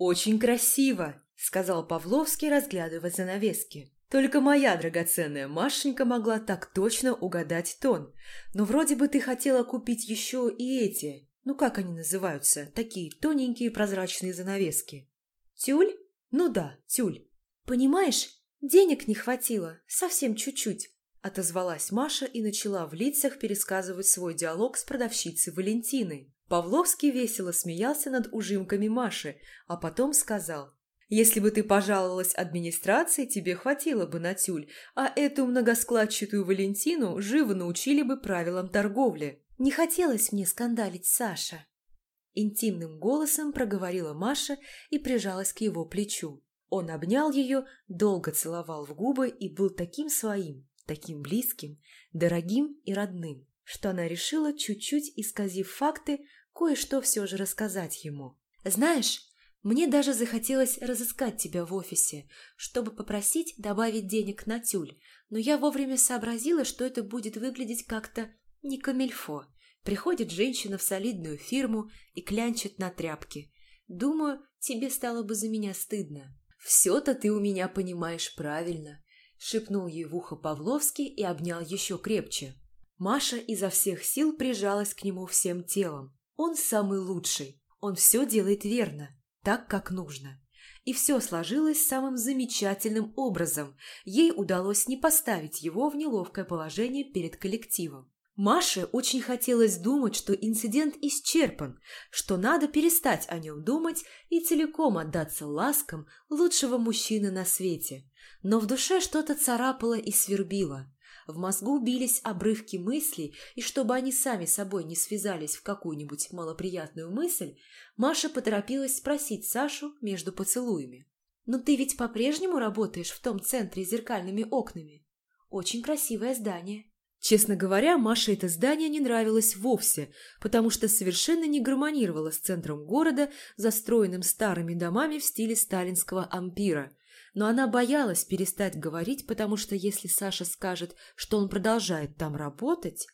«Очень красиво», — сказал Павловский, разглядывая занавески. «Только моя драгоценная Машенька могла так точно угадать тон. Но вроде бы ты хотела купить еще и эти, ну как они называются, такие тоненькие прозрачные занавески». «Тюль? Ну да, тюль. Понимаешь, денег не хватило, совсем чуть-чуть». Отозвалась Маша и начала в лицах пересказывать свой диалог с продавщицей Валентиной. Павловский весело смеялся над ужимками Маши, а потом сказал, «Если бы ты пожаловалась администрации, тебе хватило бы на тюль, а эту многоскладчатую Валентину живо научили бы правилам торговли». «Не хотелось мне скандалить, Саша», – интимным голосом проговорила Маша и прижалась к его плечу. Он обнял ее, долго целовал в губы и был таким своим, таким близким, дорогим и родным, что она решила, чуть-чуть исказив факты, кое-что все же рассказать ему. «Знаешь, мне даже захотелось разыскать тебя в офисе, чтобы попросить добавить денег на тюль, но я вовремя сообразила, что это будет выглядеть как-то не камильфо. Приходит женщина в солидную фирму и клянчит на тряпке. Думаю, тебе стало бы за меня стыдно. Все-то ты у меня понимаешь правильно», — шепнул ей в ухо Павловский и обнял еще крепче. Маша изо всех сил прижалась к нему всем телом. Он самый лучший, он все делает верно, так, как нужно. И все сложилось самым замечательным образом. Ей удалось не поставить его в неловкое положение перед коллективом. Маше очень хотелось думать, что инцидент исчерпан, что надо перестать о нем думать и целиком отдаться ласкам лучшего мужчины на свете. Но в душе что-то царапало и свербило. В мозгу бились обрывки мыслей, и чтобы они сами собой не связались в какую-нибудь малоприятную мысль, Маша поторопилась спросить Сашу между поцелуями. «Но ты ведь по-прежнему работаешь в том центре с зеркальными окнами? Очень красивое здание». Честно говоря, Маше это здание не нравилось вовсе, потому что совершенно не гармонировало с центром города, застроенным старыми домами в стиле сталинского ампира – но она боялась перестать говорить, потому что если Саша скажет, что он продолжает там работать,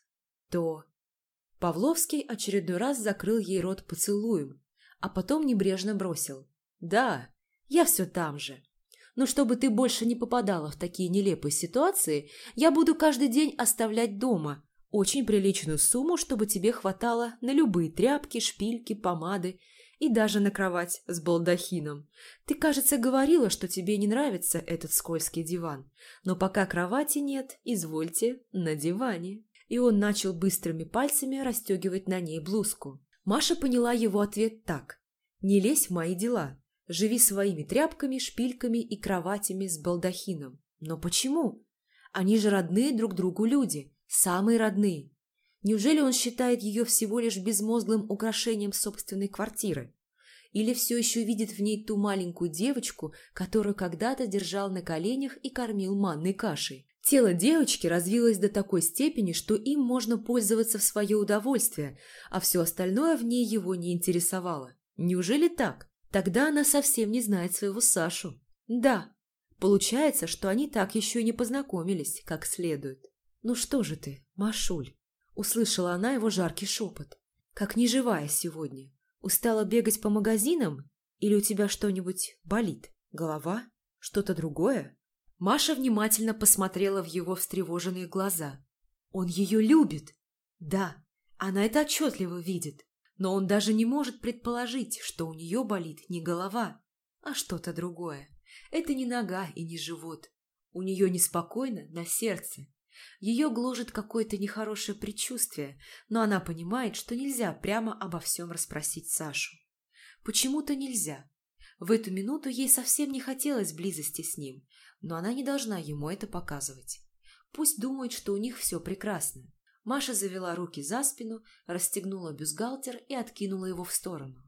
то... Павловский очередной раз закрыл ей рот поцелуем, а потом небрежно бросил. «Да, я все там же. Но чтобы ты больше не попадала в такие нелепые ситуации, я буду каждый день оставлять дома очень приличную сумму, чтобы тебе хватало на любые тряпки, шпильки, помады и даже на кровать с балдахином. Ты, кажется, говорила, что тебе не нравится этот скользкий диван, но пока кровати нет, извольте, на диване». И он начал быстрыми пальцами расстегивать на ней блузку. Маша поняла его ответ так. «Не лезь в мои дела. Живи своими тряпками, шпильками и кроватями с балдахином. Но почему? Они же родные друг другу люди, самые родные. Неужели он считает ее всего лишь безмозглым украшением собственной квартиры? Или все еще видит в ней ту маленькую девочку, которую когда-то держал на коленях и кормил манной кашей? Тело девочки развилось до такой степени, что им можно пользоваться в свое удовольствие, а все остальное в ней его не интересовало. Неужели так? Тогда она совсем не знает своего Сашу. Да, получается, что они так еще и не познакомились, как следует. Ну что же ты, Машуль? Услышала она его жаркий шепот. «Как неживая сегодня. Устала бегать по магазинам? Или у тебя что-нибудь болит? Голова? Что-то другое?» Маша внимательно посмотрела в его встревоженные глаза. «Он ее любит!» «Да, она это отчетливо видит, но он даже не может предположить, что у нее болит не голова, а что-то другое. Это не нога и не живот. У нее неспокойно на сердце, ее гложет какое-то нехорошее предчувствие, но она понимает, что нельзя прямо обо всем расспросить Сашу. Почему-то нельзя. В эту минуту ей совсем не хотелось близости с ним, но она не должна ему это показывать. Пусть думает, что у них все прекрасно. Маша завела руки за спину, расстегнула бюстгальтер и откинула его в сторону.